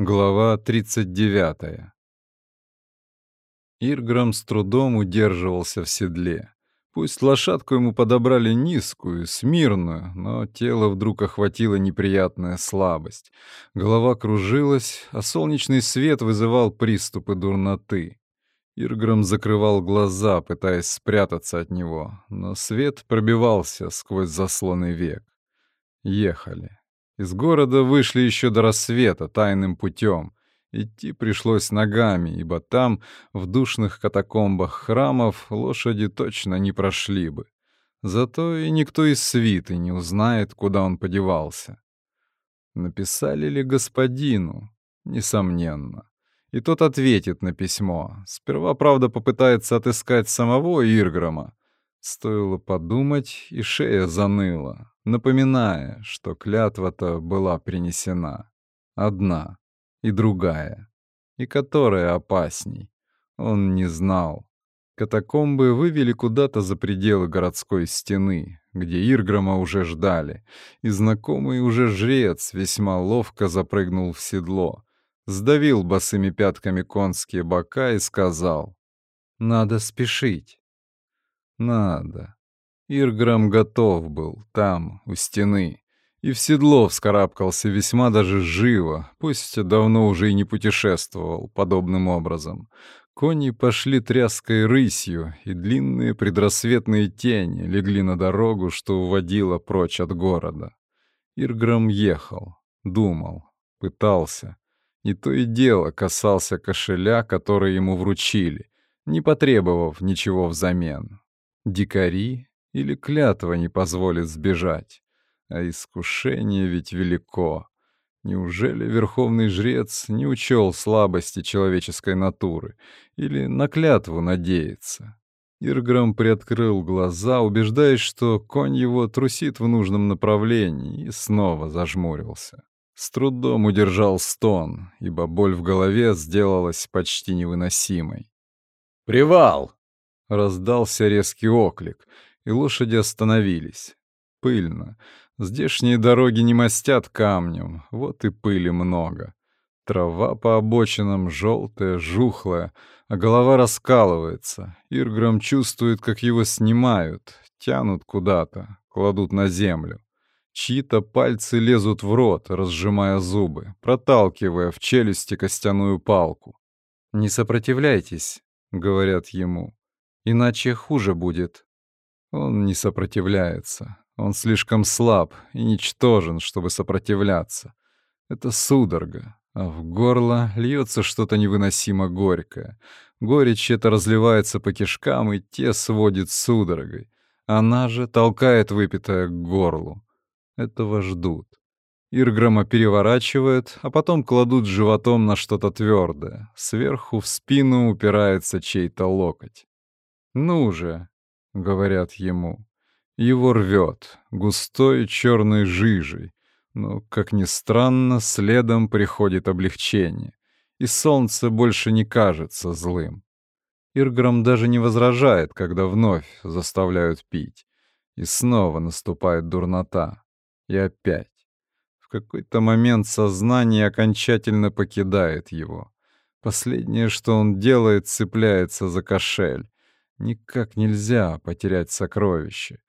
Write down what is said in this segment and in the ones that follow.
Глава 39. Ирграм с трудом удерживался в седле. Пусть лошадку ему подобрали низкую, смирную, но тело вдруг охватила неприятная слабость. Голова кружилась, а солнечный свет вызывал приступы дурноты. Ирграм закрывал глаза, пытаясь спрятаться от него, но свет пробивался сквозь заслонный век. Ехали. Из города вышли еще до рассвета тайным путем. Идти пришлось ногами, ибо там, в душных катакомбах храмов, лошади точно не прошли бы. Зато и никто из свиты не узнает, куда он подевался. Написали ли господину? Несомненно. И тот ответит на письмо. Сперва, правда, попытается отыскать самого Ирграма. Стоило подумать, и шея заныла напоминая, что клятва-то была принесена. Одна и другая. И которая опасней. Он не знал. Катакомбы вывели куда-то за пределы городской стены, где Ирграма уже ждали, и знакомый уже жрец весьма ловко запрыгнул в седло, сдавил босыми пятками конские бока и сказал «Надо спешить». «Надо». Ирграм готов был, там, у стены, и в седло вскарабкался весьма даже живо, пусть давно уже и не путешествовал подобным образом. Кони пошли тряской рысью, и длинные предрассветные тени легли на дорогу, что уводила прочь от города. Ирграм ехал, думал, пытался. И то и дело касался кошеля, который ему вручили, не потребовав ничего взамен. Дикари или клятва не позволит сбежать? А искушение ведь велико. Неужели верховный жрец не учел слабости человеческой натуры или на клятву надеется? Ирграм приоткрыл глаза, убеждаясь, что конь его трусит в нужном направлении, и снова зажмурился. С трудом удержал стон, ибо боль в голове сделалась почти невыносимой. «Привал!» — раздался резкий оклик, и лошади остановились. Пыльно. Здешние дороги не мастят камнем, вот и пыли много. Трава по обочинам желтая, жухлая, а голова раскалывается. Ирграм чувствует, как его снимают, тянут куда-то, кладут на землю. Чьи-то пальцы лезут в рот, разжимая зубы, проталкивая в челюсти костяную палку. «Не сопротивляйтесь», — говорят ему, — «иначе хуже будет». Он не сопротивляется. Он слишком слаб и ничтожен, чтобы сопротивляться. Это судорога, а в горло льется что-то невыносимо горькое. Горечь это разливается по кишкам, и те сводит судорогой. Она же толкает выпитое к горлу. Этого ждут. Ирграма переворачивают, а потом кладут животом на что-то твердое. Сверху в спину упирается чей-то локоть. «Ну же, — говорят ему. Его рвет, густой черной жижей, но, как ни странно, следом приходит облегчение, и солнце больше не кажется злым. Ирграм даже не возражает, когда вновь заставляют пить. И снова наступает дурнота. И опять. В какой-то момент сознание окончательно покидает его. Последнее, что он делает, цепляется за кошель. Никак нельзя потерять сокровище.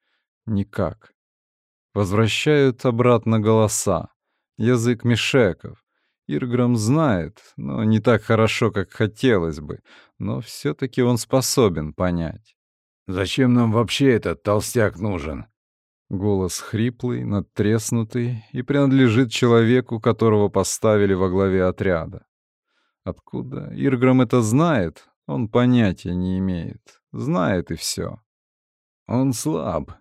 Никак. Возвращают обратно голоса. Язык мешеков. Ирграм знает, но не так хорошо, как хотелось бы, но все таки он способен понять. «Зачем нам вообще этот толстяк нужен?» Голос хриплый, надтреснутый и принадлежит человеку, которого поставили во главе отряда. Откуда Ирграм это знает, он понятия не имеет. Знает и все. Он слаб.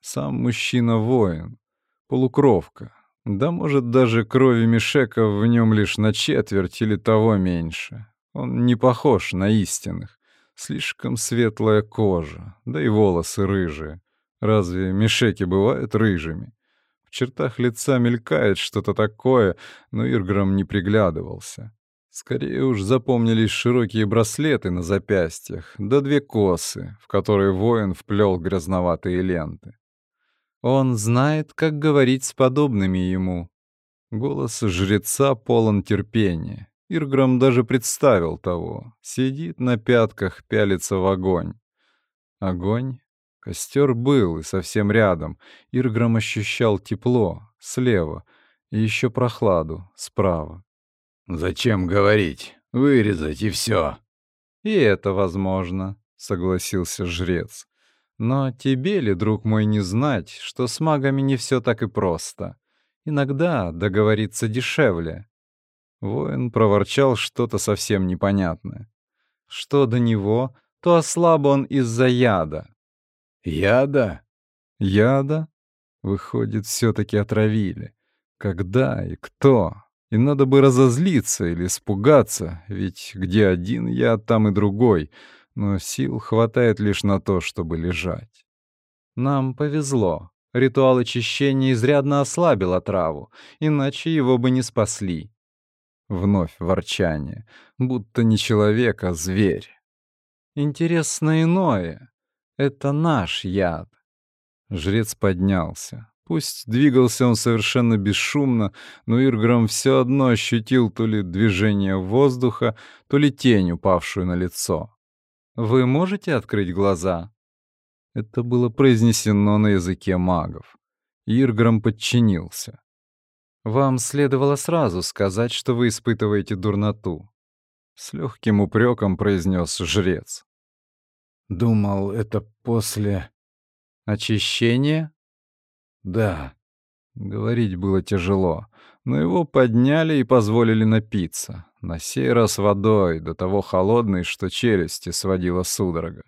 Сам мужчина воин. Полукровка. Да, может, даже крови Мишека в нем лишь на четверть или того меньше. Он не похож на истинных. Слишком светлая кожа, да и волосы рыжие. Разве Мишеки бывают рыжими? В чертах лица мелькает что-то такое, но Ирграм не приглядывался. Скорее уж запомнились широкие браслеты на запястьях, да две косы, в которые воин вплел грязноватые ленты. Он знает, как говорить с подобными ему. Голос жреца полон терпения. Ирграм даже представил того. Сидит на пятках, пялится в огонь. Огонь? Костер был и совсем рядом. Ирграм ощущал тепло слева и еще прохладу справа. «Зачем говорить? Вырезать и все. «И это возможно», — согласился жрец. «Но тебе ли, друг мой, не знать, что с магами не все так и просто? Иногда договориться дешевле». Воин проворчал что-то совсем непонятное. Что до него, то ослаб он из-за яда. «Яда?» «Яда?» Выходит, все-таки отравили. Когда и кто? И надо бы разозлиться или испугаться, ведь где один я, там и другой, но сил хватает лишь на то, чтобы лежать. Нам повезло. Ритуал очищения изрядно ослабил отраву, иначе его бы не спасли. Вновь ворчание, будто не человек, а зверь. Интересно иное. Это наш яд. Жрец поднялся. Пусть двигался он совершенно бесшумно, но Ирграм все одно ощутил то ли движение воздуха, то ли тень, упавшую на лицо. «Вы можете открыть глаза?» Это было произнесено на языке магов. Ирграм подчинился. «Вам следовало сразу сказать, что вы испытываете дурноту», — с легким упреком произнес жрец. «Думал, это после...» «Очищения?» Да. Говорить было тяжело, но его подняли и позволили напиться. На сей раз водой, до того холодной, что челюсти сводила судорога.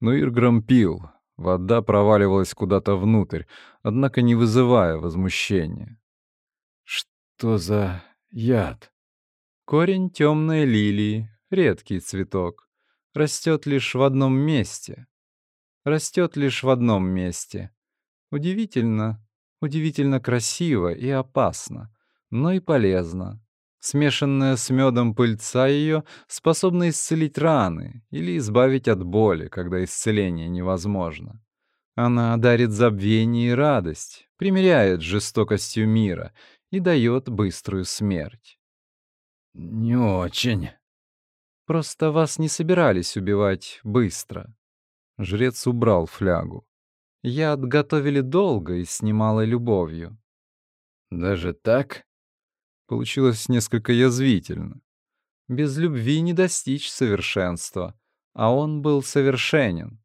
Но Ирграм пил. Вода проваливалась куда-то внутрь, однако не вызывая возмущения. Что за яд? Корень темной лилии, редкий цветок. Растет лишь в одном месте. Растет лишь в одном месте. Удивительно, удивительно красиво и опасно, но и полезно. Смешанная с медом пыльца ее способна исцелить раны или избавить от боли, когда исцеление невозможно. Она дарит забвение и радость, примиряет жестокостью мира и дает быструю смерть. «Не очень». «Просто вас не собирались убивать быстро». Жрец убрал флягу. Яд готовили долго и с немалой любовью. Даже так? Получилось несколько язвительно. Без любви не достичь совершенства, а он был совершенен.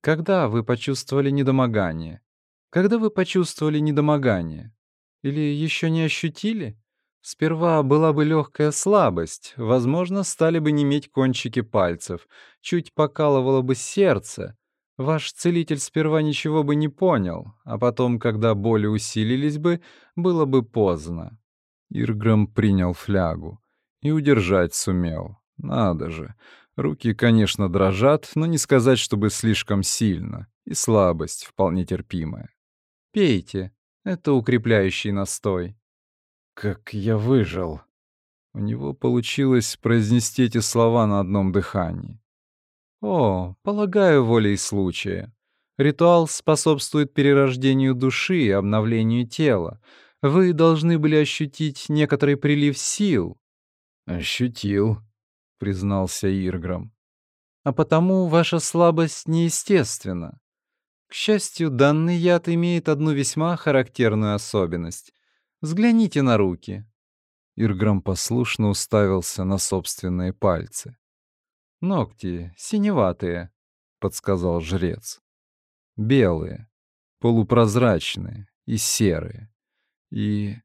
Когда вы почувствовали недомогание? Когда вы почувствовали недомогание? Или еще не ощутили? Сперва была бы легкая слабость, возможно, стали бы неметь кончики пальцев, чуть покалывало бы сердце, Ваш целитель сперва ничего бы не понял, а потом, когда боли усилились бы, было бы поздно. Ирграм принял флягу и удержать сумел. Надо же. Руки, конечно, дрожат, но не сказать, чтобы слишком сильно. И слабость вполне терпимая. Пейте. Это укрепляющий настой. Как я выжил. У него получилось произнести эти слова на одном дыхании. О, полагаю, волей случая. Ритуал способствует перерождению души и обновлению тела. Вы должны были ощутить некоторый прилив сил. Ощутил, признался Ирграм. А потому ваша слабость неестественна. К счастью, данный яд имеет одну весьма характерную особенность. Взгляните на руки. Ирграм послушно уставился на собственные пальцы. «Ногти синеватые», — подсказал жрец. «Белые, полупрозрачные и серые. И...»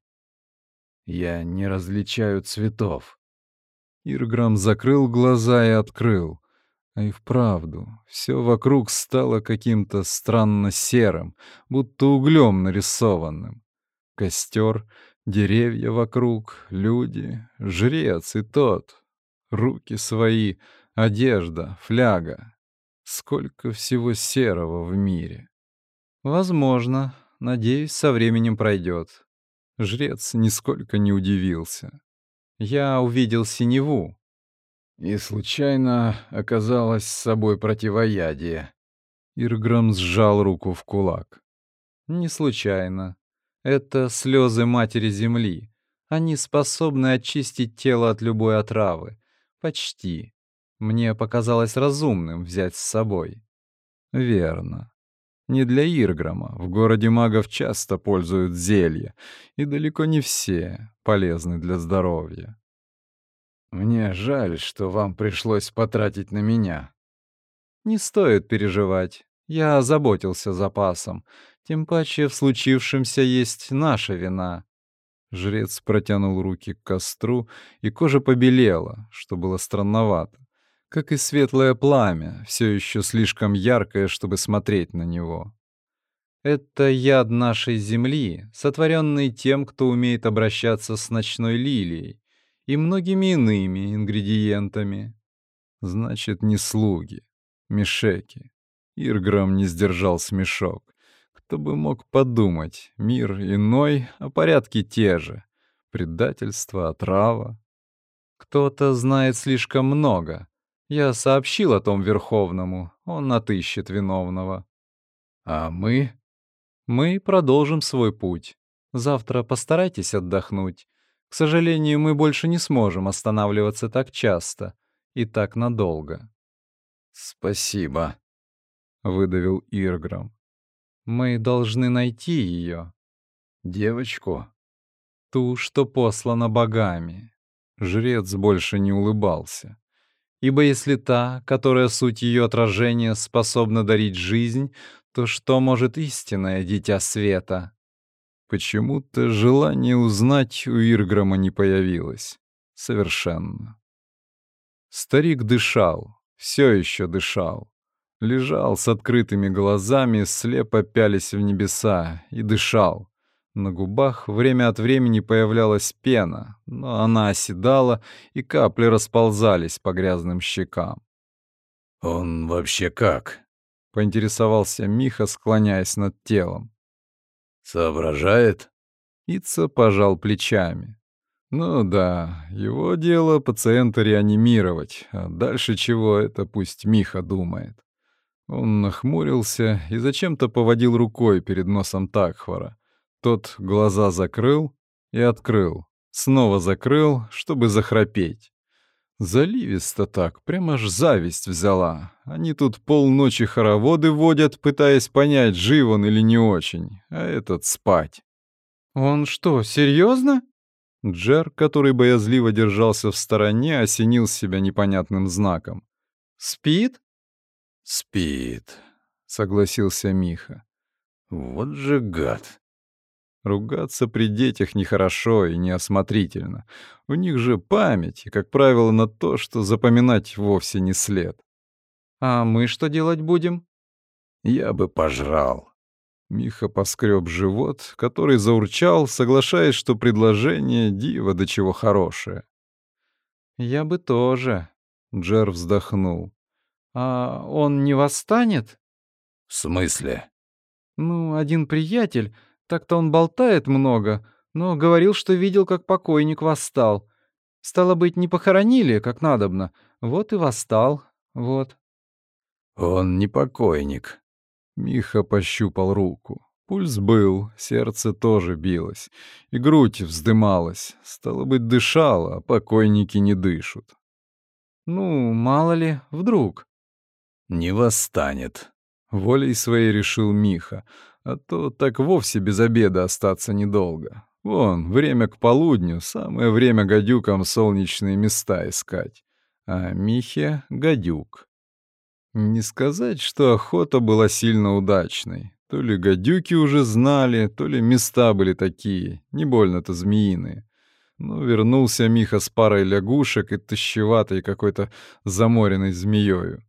«Я не различаю цветов». Ирграм закрыл глаза и открыл. А и вправду, все вокруг стало каким-то странно серым, будто углем нарисованным. Костер, деревья вокруг, люди, жрец и тот. Руки свои — Одежда, фляга. Сколько всего серого в мире. Возможно. Надеюсь, со временем пройдет. Жрец нисколько не удивился. Я увидел синеву. И случайно оказалось с собой противоядие. Ирграм сжал руку в кулак. Не случайно. Это слезы матери земли. Они способны очистить тело от любой отравы. Почти. Мне показалось разумным взять с собой. Верно. Не для Ирграма. В городе магов часто пользуют зелья, и далеко не все полезны для здоровья. Мне жаль, что вам пришлось потратить на меня. Не стоит переживать. Я озаботился запасом. Тем паче в случившемся есть наша вина. Жрец протянул руки к костру, и кожа побелела, что было странновато. Как и светлое пламя, все еще слишком яркое, чтобы смотреть на него. Это яд нашей земли, сотворенный тем, кто умеет обращаться с ночной лилией и многими иными ингредиентами. Значит, не слуги, мешеки. Ирграм не сдержал смешок. Кто бы мог подумать, мир иной, а порядки те же. Предательство, отрава. Кто-то знает слишком много. Я сообщил о том Верховному, он отыщет виновного. А мы? Мы продолжим свой путь. Завтра постарайтесь отдохнуть. К сожалению, мы больше не сможем останавливаться так часто и так надолго. Спасибо, выдавил Ирграм. Мы должны найти ее. Девочку? Ту, что послана богами. Жрец больше не улыбался. Ибо если та, которая суть ее отражения, способна дарить жизнь, то что может истинное дитя света? Почему-то желание узнать у Ирграма не появилось. Совершенно. Старик дышал, все еще дышал. Лежал с открытыми глазами, слепо пялись в небеса, и дышал. На губах время от времени появлялась пена, но она оседала, и капли расползались по грязным щекам. «Он вообще как?» — поинтересовался Миха, склоняясь над телом. «Соображает?» Ица пожал плечами. «Ну да, его дело пациента реанимировать, а дальше чего это пусть Миха думает». Он нахмурился и зачем-то поводил рукой перед носом Такхвара. Тот глаза закрыл и открыл, снова закрыл, чтобы захрапеть. Заливисто так, прямо аж зависть взяла. Они тут полночи хороводы водят, пытаясь понять, жив он или не очень, а этот спать. «Он что, серьезно? Джер, который боязливо держался в стороне, осенил себя непонятным знаком. «Спит?» «Спит», — согласился Миха. «Вот же гад!» Ругаться при детях нехорошо и неосмотрительно. У них же память, и, как правило, на то, что запоминать вовсе не след. «А мы что делать будем?» «Я бы пожрал». Миха поскреб живот, который заурчал, соглашаясь, что предложение диво до чего хорошее. «Я бы тоже», — Джер вздохнул. «А он не восстанет?» «В смысле?» «Ну, один приятель, так-то он болтает много, но говорил, что видел, как покойник восстал. Стало быть, не похоронили, как надобно. Вот и восстал, вот». «Он не покойник». Миха пощупал руку. Пульс был, сердце тоже билось, и грудь вздымалась. Стало быть, дышала, а покойники не дышат. «Ну, мало ли, вдруг» не восстанет. Волей своей решил Миха, а то так вовсе без обеда остаться недолго. Вон, время к полудню, самое время гадюкам солнечные места искать. А Михе — гадюк. Не сказать, что охота была сильно удачной. То ли гадюки уже знали, то ли места были такие, не больно-то змеиные. Но вернулся Миха с парой лягушек и тащеватой какой-то заморенной змеёю.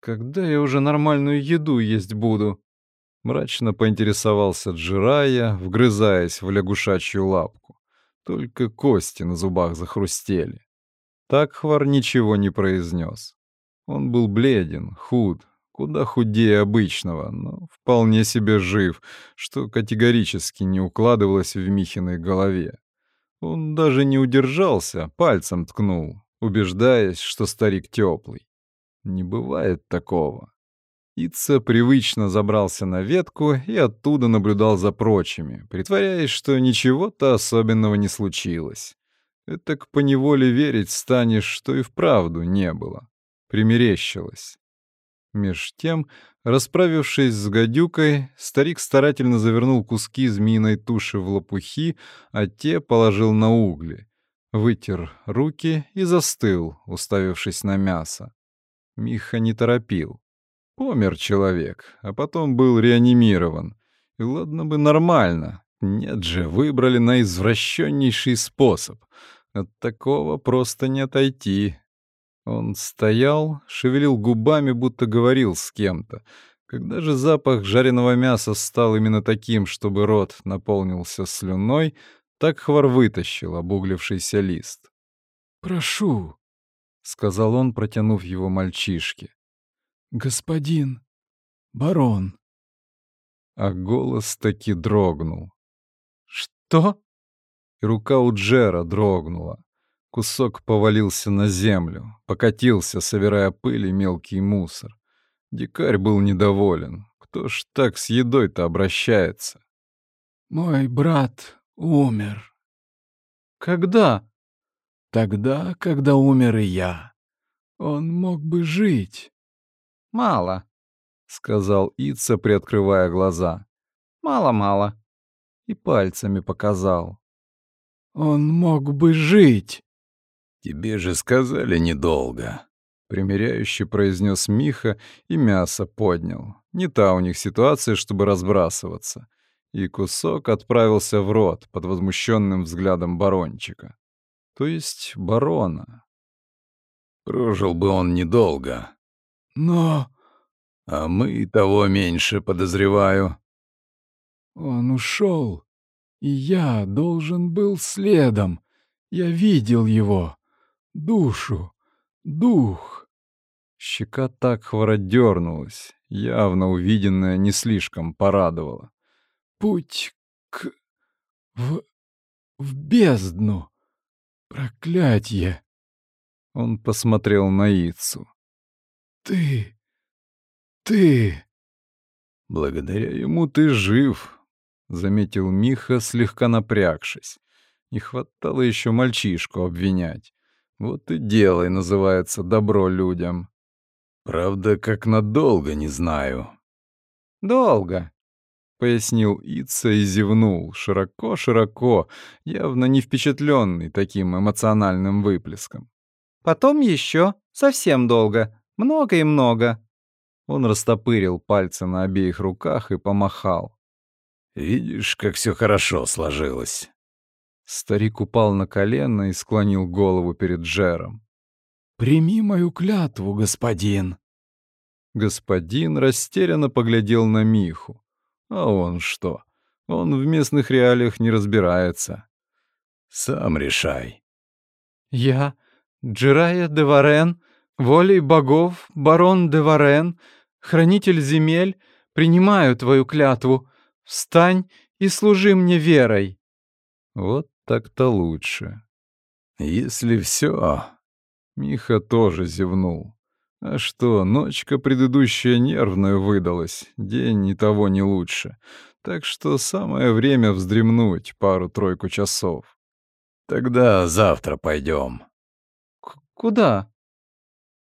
Когда я уже нормальную еду есть буду? Мрачно поинтересовался Джирая, вгрызаясь в лягушачью лапку. Только кости на зубах захрустели. Так Хвар ничего не произнес. Он был бледен, худ, куда худее обычного, но вполне себе жив, что категорически не укладывалось в Михиной голове. Он даже не удержался, пальцем ткнул, убеждаясь, что старик теплый. Не бывает такого. Ица привычно забрался на ветку и оттуда наблюдал за прочими, притворяясь, что ничего-то особенного не случилось. Так поневоле верить станешь, что и вправду не было. Примерещилось. Меж тем, расправившись с гадюкой, старик старательно завернул куски змеиной туши в лопухи, а те положил на угли. Вытер руки и застыл, уставившись на мясо. Миха не торопил. Помер человек, а потом был реанимирован. И ладно бы нормально. Нет же, выбрали наизвращеннейший способ. От такого просто не отойти. Он стоял, шевелил губами, будто говорил с кем-то. Когда же запах жареного мяса стал именно таким, чтобы рот наполнился слюной, так хвор вытащил обуглившийся лист. «Прошу», — сказал он, протянув его мальчишке господин барон. А голос таки дрогнул. «Что?» И рука у Джера дрогнула. Кусок повалился на землю, покатился, собирая пыль и мелкий мусор. Дикарь был недоволен. Кто ж так с едой-то обращается? «Мой брат умер». «Когда?» «Тогда, когда умер и я. Он мог бы жить. «Мало», — сказал Ица, приоткрывая глаза. «Мало-мало». И пальцами показал. «Он мог бы жить». «Тебе же сказали недолго», — примиряюще произнес Миха и мясо поднял. Не та у них ситуация, чтобы разбрасываться. И кусок отправился в рот под возмущенным взглядом барончика. То есть барона. Прожил бы он недолго, но... А мы того меньше, подозреваю. Он ушел, и я должен был следом. Я видел его. Душу. Дух. Щека так хвородернулась. Явно увиденное не слишком порадовало. Путь к... в... в бездну. Проклятье. Он посмотрел на Ицу. «Ты... ты...» «Благодаря ему ты жив», — заметил Миха, слегка напрягшись. Не хватало еще мальчишку обвинять. Вот и делай, называется, добро людям. Правда, как надолго, не знаю. Долго, — пояснил Ица и зевнул, широко-широко, явно не впечатленный таким эмоциональным выплеском. «Потом еще совсем долго, много и много». Он растопырил пальцы на обеих руках и помахал. «Видишь, как все хорошо сложилось». Старик упал на колено и склонил голову перед Джером. «Прими мою клятву, господин». Господин растерянно поглядел на Миху. А он что? Он в местных реалиях не разбирается. «Сам решай». «Я, Джирая де Варен, Волей богов, барон де Варен, хранитель земель, принимаю твою клятву. Встань и служи мне верой. Вот так-то лучше. Если все... Миха тоже зевнул. А что, ночка предыдущая нервная выдалась, день и того не лучше. Так что самое время вздремнуть пару-тройку часов. Тогда завтра пойдем. Куда?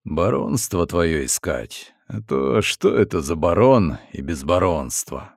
Баронство твое искать. А то что это за барон и безбаронство?